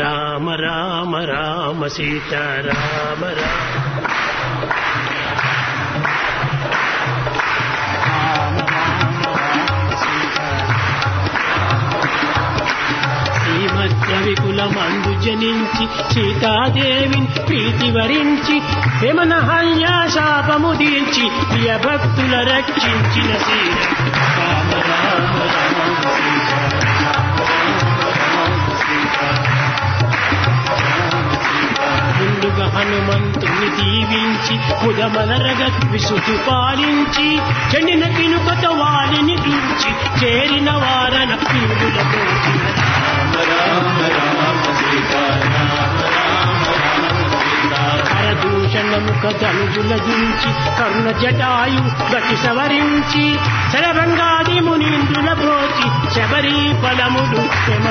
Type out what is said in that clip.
రామ రామ రామ సీత రామ రామ. శ్రీమద్రవికులమందు జనించి సీతాదేవిని ప్రీతి వరించి విమన హల్యా శాపము దీల్చి ప్రియ భక్తుల రక్షించిన సీత హనుమంతుని దీవించి ముదమలరగ విసుగు పాలించి చెండిన కినుకత వారిని పిలిచి చేరిన వారన పీరుల పోచిన కరదూషణముఖ ధనుజుల దించి కర్ణ జటాయు గతి సవరించి శరభంగాది మునీంద్రుల ప్రోచి శబరి ఫలములు శ్రమ